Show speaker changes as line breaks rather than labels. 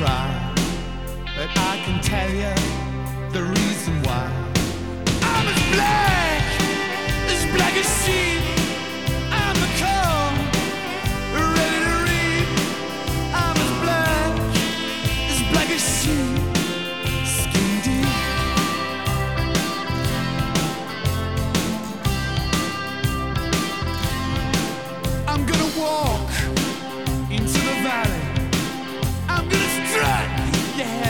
Cry, but I can tell you dead.